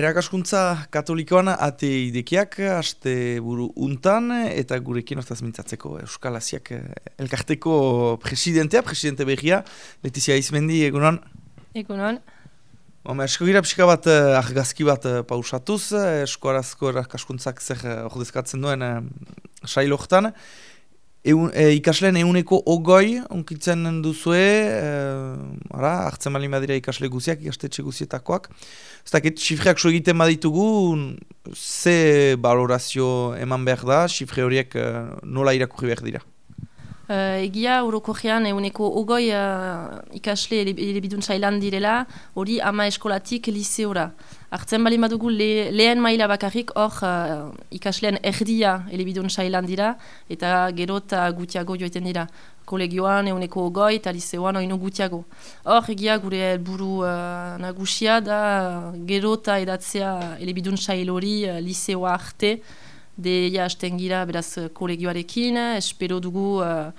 Erakaskuntza katolikoan ate idekiak, aste buru untan, eta gurekin ostaz mintzatzeko Euskal Asiak eh, elkarteko presidentea, presidente behia, Letizia Izmendi, egunon? Egunon. Home, esko gira pixka bat, eh, argazki bat eh, pausatuz, eskoarazko erakaskuntzak zer ordezkatzen duen sailo Eun, e, ikasleen euneko ogoi, onkitzen duzue, e, ara, hartzen malin badira ikasle guziak, ikastetxe guzietakoak. Ez dakit, xifreak so egiten baditugu, ze balorazio eman behar da, xifre horiek e, nola irakurri behar dira? Uh, egia, urokorrean, eguneko ogoi uh, ikasle elebidun sailan direla, hori ama eskolatik liseora. Artzen bali madugu le, lehen maila bakarrik hor uh, ikasleen erdia elebidun sailan dira, eta gero eta gutiago joiten dira. Kolegioan, eguneko ogoi eta liseoan oino gutiago. Hor, egia, gure buru uh, nagusia da, gero eta edatzea elebidun sail hori uh, liseoa arte, deia hasten gira beraz kolegioarekin, espero dugu uh,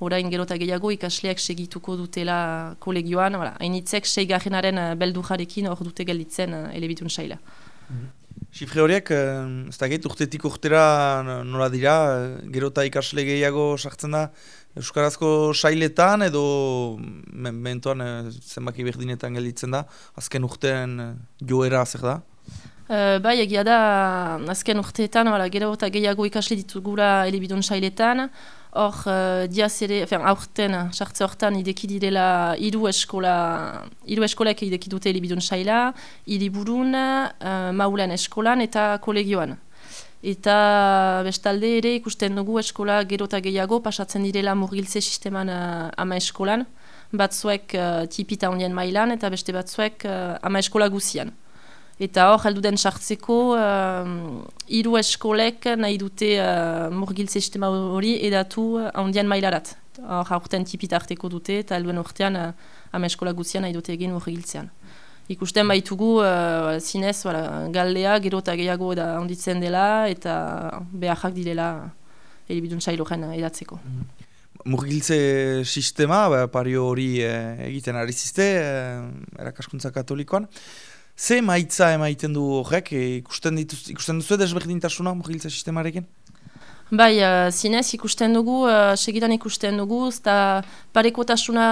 orain gerota gehiago ikasleak segituko dutela kolegioan, hainitzek voilà. seigarrenaren uh, beldujarekin hor dute gelditzen uh, elebitun saila. Sifre horiek, ez da gait, urtetik urtera nola dira, gerota ikasle gehiago sartzen da Euskarazko sailetan edo mentoan zenbaki berdinetan gelditzen da, azken urtean joera zer da? Uh, bai, egia da, azken urteetan, wala, gero eta gehiago ikasle ditugura elebidun sailetan, hor, uh, diaz ere, fen, aurten, sartze hortan, ideki direla iru eskola, iru eskolek ideki dute elebidun saila, iriburun, uh, maulen eskolan eta kolegioan. Eta bestalde ere ikusten dugu eskola gero eta gehiago pasatzen direla murgiltze sisteman uh, ama eskolan, batzuek uh, tipita ondien mailan eta beste batzuek uh, ama eskola guzian. Eta hor, heldu den sartzeko, uh, hiru eskolek nahi dute uh, murgil sistema hori edatu handian mailarat. Hor, aurten tipit arteko dute eta helduen urtean uh, ama eskola guzian nahi dute egin murgiltzean. Ikusten baitugu, uh, zinez, wala, galdea, gero eta gehiago da handitzen dela eta beharrak direla elibidun sailoren edatzeko. Murgiltze sistema, ba, pario hori eh, egiten ari ziste, eh, erakaskuntza katolikoan. Ze maitza emaiten du horrek, e, ikusten, dituz, ikusten duzu desberdintasuna mugiltza sistemarekin? Bai, uh, zinez ikusten dugu, uh, segitan ikusten dugu, eta parekotasuna,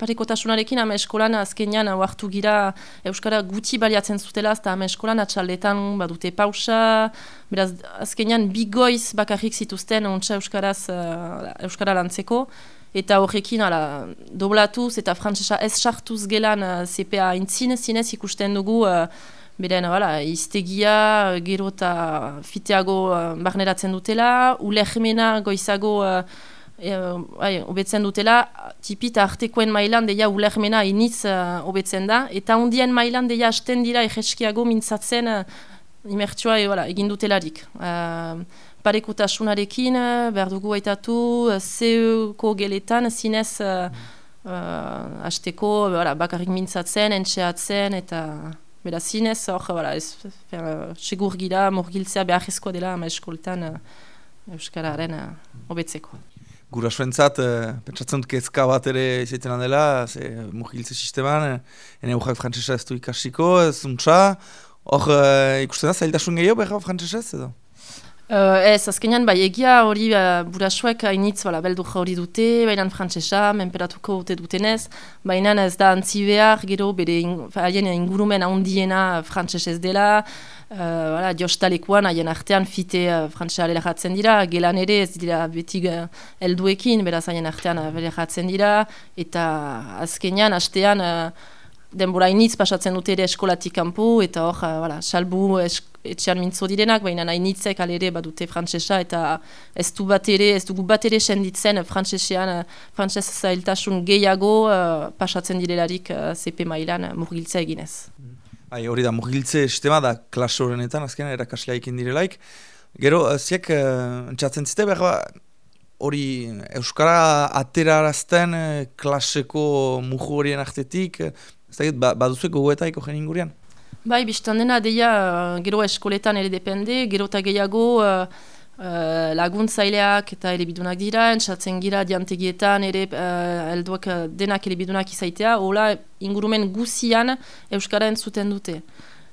parekotasunarekin ama eskolan azkenean hartu gira Euskara guti baliatzen zutela, eta ama eskolan atxaldetan badute pausa, beraz azkenean bigoiz bakarrik zituzten ontsa Euskaraz, uh, Euskara lantzeko, eta horrekin ala, doblatuz eta frantzesa ez sartuz gelan uh, CPA intzin, zinez ikusten dugu uh, beren wala, iztegia gero eta fiteago uh, barneratzen dutela, ulehmena goizago uh, uh, obetzen dutela, tipita artekoen mailan deia ulehmena initz uh, obetzen da, eta ondien mailan deia hasten dira egeskiago mintzatzen uh, imertsua e, egin dutelarik. Uh, parekutasunarekin, behar dugu aitatu, zeuko geletan, zinez, uh, uh, azteko, bakarrik mintzatzen, entxeatzen, eta bera zinez, hor, voilà, ez, fer, segur gira, morgiltzea behar ezkoa dela, ama eskoltan, uh, Euskararen uh, obetzeko. Gura suentzat, uh, pentsatzen dut kezka bat ere izaiten dela, ze morgiltze sisteman, ene urrak frantzesa ez du ikasiko, ez untsa, hor, uh, ikusten da, zailtasun gehiago behar frantzesa ez edo? Uh, ez, azkenean, bai, egia hori uh, burasuek hainitz, bala, beldu hori dute, baina frantzesa, menperatuko dute dutenez, baina ez da antzi behar, gero, bere haien in, ingurumen handiena frantzes ez dela, uh, bala, diostalekuan, haien artean fite uh, frantzesa dira, gelan ere ez dira beti uh, elduekin, beraz haien artean uh, dira, eta azkenean, hastean, uh, denbora initz pasatzen dute ere eskolatik kanpo eta hor, uh, salbu etxean mintzo direnak, baina nahi nitzek alere badute frantsesa eta ez du bat ere, ez dugu bat ere senditzen frantsesean, frantses zailtasun gehiago uh, pasatzen direlarik uh, CP mailan murgiltzea eginez. Bai, hori da, murgiltze sistema da klas horrenetan, azkenean erakaslea ekin direlaik. Gero, ziek, uh, entzatzen zite behar, ba, hori Euskara aterarazten klaseko mugu horien artetik, ez da, ba, baduzuek gogoetaiko jen ingurian? Bai, biztan dena, deia, uh, gero eskoletan ere depende, gero eta gehiago uh, uh, laguntzaileak eta ere bidunak dira, entzatzen gira diantegietan ere uh, elduak denak ere bidunak izaitea, hola ingurumen guzian Euskara entzuten dute.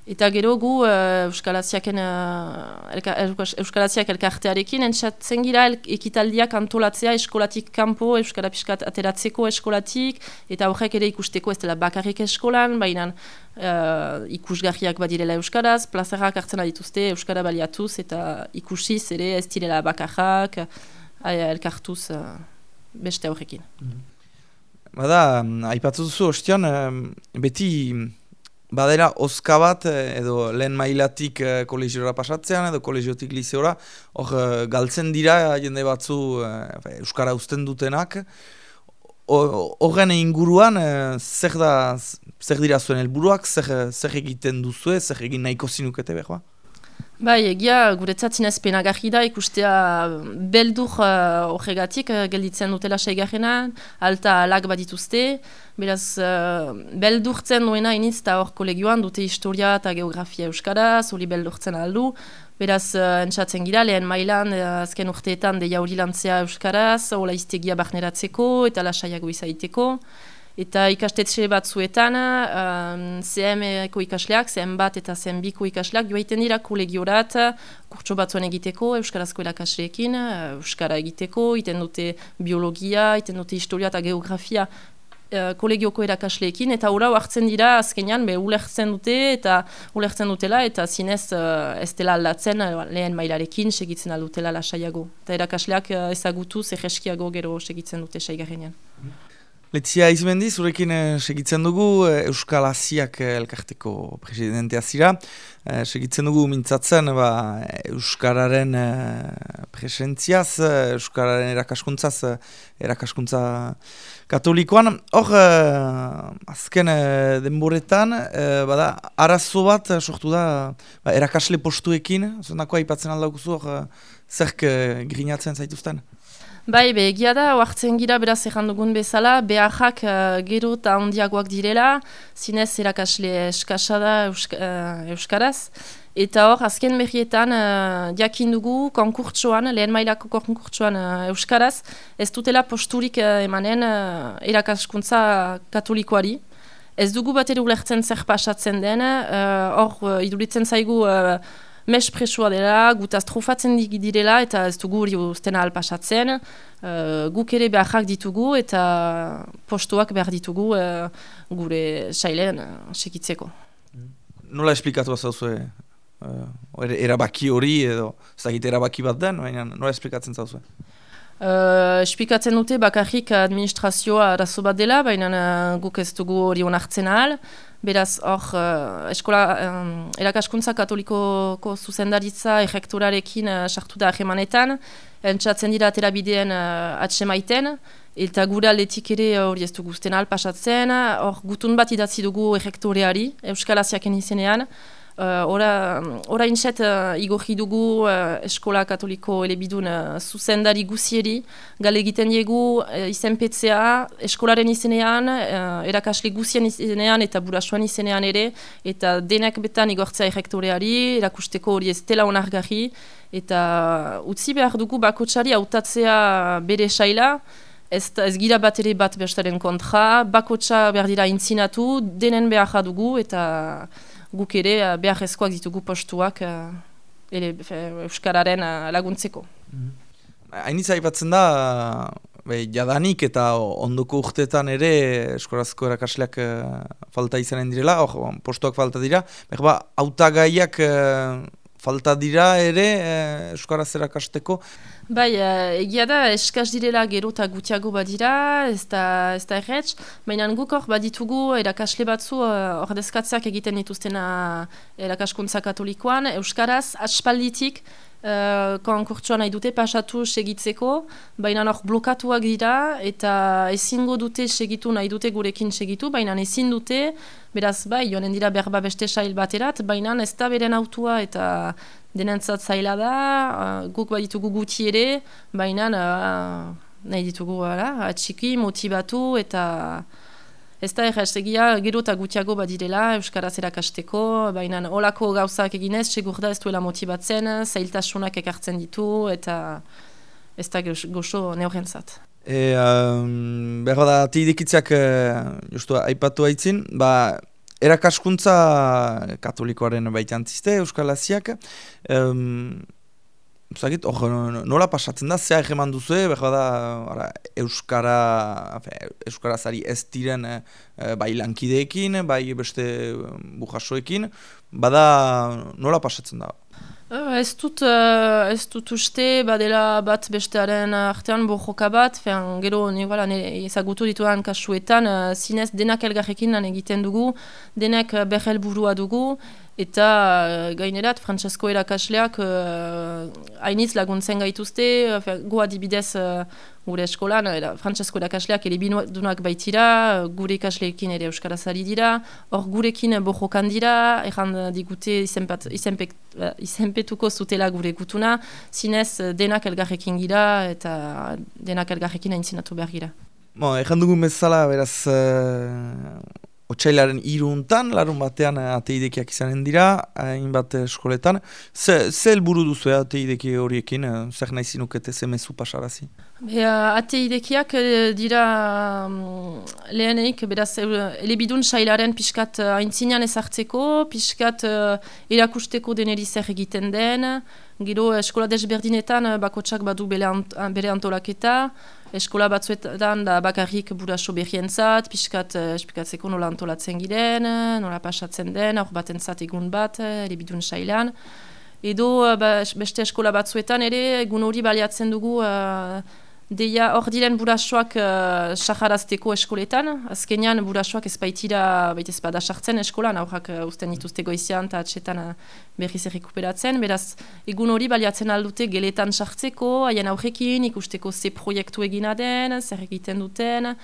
Eta gero gu uh, Euskalaziaken, uh, elka, Euskalaziak elkartearekin entzatzen gira el, ekitaldiak antolatzea eskolatik kanpo, Euskara Piskat ateratzeko eskolatik, eta horrek ere ikusteko ez dela bakarrik eskolan, baina uh, ikusgarriak badirela Euskaraz, plazarrak hartzen dituzte Euskara baliatuz, eta ikusiz ere ez direla bakarrak, uh, elkartuz uh, beste horrekin. -hmm. Bada, aipatzu duzu, ostian, beti badera oska bat eh, edo lehen mailatik uh, kolegiora pasatzean edo kolegiotik liseora, hor uh, galtzen dira jende batzu uh, Euskara uzten dutenak. Horren inguruan, zer, da, zer dira zuen helburuak, zer, zer egiten duzue, zer egin nahiko zinukete behar? Bai, egia, guretzat zinez penagarri da, ikustea beldur uh, horregatik, uh, gelditzen dutela seigarrena, alta lag badituzte, beraz, uh, beldurtzen duena iniz eta hor kolegioan dute historia eta geografia euskaraz, hori beldurtzen aldu, beraz, uh, entzatzen gira, lehen mailan, uh, azken urteetan de jauri lantzea euskaraz, hola iztegia barneratzeko eta lasaiago izaiteko, Eta ikastetxe batzuetan, um, CM-eko ikasleak, CM bat eta CM biko ikasleak, joaiten dira kolegiorat, kurtso batzuen egiteko, Euskarazko erakasleekin, Euskara egiteko, iten dute biologia, iten dute historia eta geografia uh, kolegioko erakasleekin, eta hori hartzen dira azkenean, be ulertzen dute, eta ulertzen dutela, eta zinez uh, ez dela aldatzen uh, lehen mailarekin segitzen aldutela lasaiago. Eta erakasleak uh, ezagutu, zeheskiago gero segitzen dute saigarrenean. Letzia izmendi, zurekin eh, segitzen dugu eh, Euskal Asiak eh, elkarteko presidentea zira. Eh, segitzen dugu mintzatzen ba, Euskararen eh, presentziaz, eh, Euskararen erakaskuntzaz, erakaskuntza katolikoan. Hor, azken denboretan, bada, arazo bat sortu da ba, erakasle postuekin, zonako aipatzen aldaukuzu, hor, zerk grinatzen zaituzten? Bai, be, egia da, oartzen gira beraz dugun bezala, beharrak uh, gero eta ondiagoak direla, zinez erakasle eskasa da uh, Euskaraz. Eta hor, azken berrietan, uh, diakin dugu konkurtsoan, lehen mailako konkurtsoan uh, Euskaraz, ez dutela posturik uh, emanen uh, erakaskuntza katolikoari. Ez dugu bat ere ulertzen zer pasatzen den, hor, uh, iduritzen zaigu mes presua dela, gutaz trufatzen direla eta ez dugu hori ustena alpasatzen. Uh, guk ere beharrak ditugu eta postuak behar ditugu uh, gure sailen uh, sekitzeko. Nola esplikatu zauzu uh, erabaki hori edo ez erabaki bat den, baina nola esplikatzen zauzu? Uh, esplikatzen dute bakarrik administrazioa arazo bat dela, baina uh, guk ez dugu hori onartzen ahal. Beraz, hor, uh, eskola, um, erakaskuntza katolikoko zuzendaritza ejekturarekin uh, sartu da ahemanetan, entzatzen dira terabideen uh, atsemaiten, eta gure aldetik ere hori ez du guztien alpasatzen, hor gutun bat idatzi dugu ejektoreari, Euskal Asiaken izenean, Uh, ora, ora inxet uh, igorri dugu uh, eskola katoliko elebidun uh, zuzendari guzieri, gale egiten diegu uh, izen petzea, eskolaren izenean, uh, erakasle guzien izenean eta burasuan izenean ere, eta denak betan igortzea errektoreari, erakusteko hori ez dela onargarri, eta utzi behar dugu bakotsari hautatzea bere saila, Ez, ez gira bat ere bat bestaren kontra, bakotsa behar dira intzinatu, denen behar dugu eta guk ere uh, behar ezkoak ditugu postuak uh, ere, Euskararen uh, laguntzeko. Mhm. Hainitza mm -hmm. da, bai, jadanik eta ondoko urteetan ere eskorazko erakasleak falta izanen direla, or, postuak falta dira, behar ba, autagaiak falta dira ere uh, Euskaraz erakasteko, Bai, uh, egia da, eskaz direla gero eta gutiago badira, ez da, ez da erretz, baina guk hor baditugu erakasle batzu uh, ordezkatzeak egiten dituztena erakaskuntza katolikoan, Euskaraz, aspalditik, uh, konkurtsoa nahi dute pasatu segitzeko, baina hor blokatuak dira, eta ezingo dute segitu nahi dute gurekin segitu, baina ezin dute, beraz, bai, joanen dira berba beste sail baterat, baina ez da beren autua, eta denentzat zaila da, uh, guk baditugu guti ere, baina uh, nahi ditugu ara, atxiki, motibatu eta ez da errestegia gero eta gutiago badirela Euskaraz erakasteko, baina olako gauzak eginez, segur da ez duela motibatzen, zailtasunak ekartzen ditu eta ez da gozo neorentzat. E, um, behar da, ti dikitzak, uh, justu, aipatu haitzin, ba, erakaskuntza katolikoaren baitantziste Euskal Aziak, um, Zagit, or, nola pasatzen da, zea egeman duzu, behar da, ara, Euskara, Euskara zari ez diren e, bai lankideekin, bai beste bujasoekin, bada nola pasatzen da? Uh, ez dut, uh, ez dut uste, badela bat bestearen artean bojoka bat, fean, gero nire ezagutu dituan kasuetan, zinez denak elgarrekin lan egiten dugu, denek uh, behel burua dugu, eta uh, gainerat, Francesco erakasleak uh, hainitz laguntzen gaituzte, uh, goa dibidez uh, gure eskolan, era, Francesco erakasleak ere binuak baitira, gure ikasleekin ere Euskaraz ari dira, hor gurekin bojokan dira, erran digute izenpat, izenpek, uh, izenpetuko zutela gure gutuna, zinez denak elgarrekin gira eta denak elgarrekin aintzinatu behar gira. Bo, erran dugun bezala, beraz, Otsailaren iruntan, larun batean eh, ateidekiak izanen dira, hainbat eskoletan. Ze, ze elburu duzu eh, ateideki horiekin, eh, zer nahi zinukete ze mezu pasarazi? Be, ateidekiak dira um, leheneik, beraz, elebidun sailaren pixkat haintzinean ezartzeko, pixkat uh, erakusteko deneri zer egiten den, gero eskola desberdinetan bakotsak badu bere antolaketa, eskola batzuetan da bakarrik buraso berrientzat, pixkat espikatzeko nola antolatzen giren, nola pasatzen den, aur bat entzat egun bat, eribidun sailan. Edo uh, beste eskola batzuetan ere, egun hori baliatzen dugu uh, Deia hor diren burasoak uh, saharazteko eskoletan, azkenean burasoak ez baitira baita ez bada sartzen eskolan, aurrak uh, usten dituzte goizian eta atxetan uh, berriz errekuperatzen, beraz egun hori baliatzen aldute geletan sartzeko, haien aurrekin ikusteko ze proiektu egina den, zer egiten duten,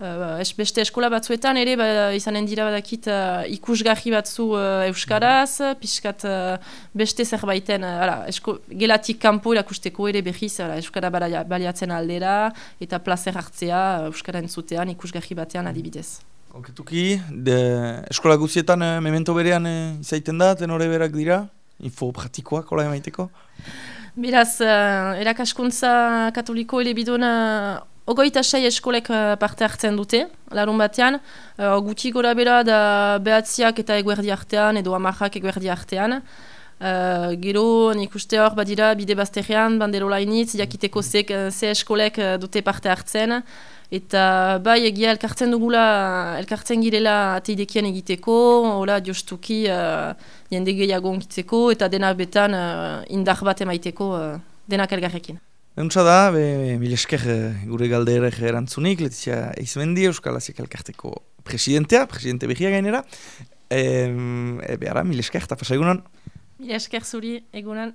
Uh, beste eskola batzuetan ere ba, izanen dira badakit uh, ikusgarri batzu uh, euskaraz, mm. pixkat uh, beste zerbaiten uh, esko, gelatik kanpo erakusteko ere behiz uh, euskara baliatzen aldera eta placer hartzea uh, euskara entzutean ikusgarri batean adibidez. Oketuki, de, eskola guzietan uh, memento berean uh, izaiten da, tenore berak dira, info praktikoak hola emaiteko? Beraz, uh, erakaskuntza katoliko elebiduna Ogoita sei eskolek uh, parte hartzen dute, larun batean. Uh, guti gora bera da behatziak eta eguerdi artean, edo amarrak eguerdi artean. Uh, gero nik uste hor badira bide bazterrean, bandero lainitz, jakiteko ze, eskolek dute parte hartzen. Eta bai egia elkartzen dugula, elkartzen girela ateidekien egiteko, hola diostuki uh, jende gehiago onkitzeko, eta denak betan uh, indar bat emaiteko uh, denak elgarrekin. Euntza da, be, mil esker eh, gure galdere erantzunik, Letizia Eizmendi, Euskal Aziak elkarteko presidentea, presidente behia gainera. E, e, behara, mil esker, eta pasa egunan. Mil esker zuri, egunan.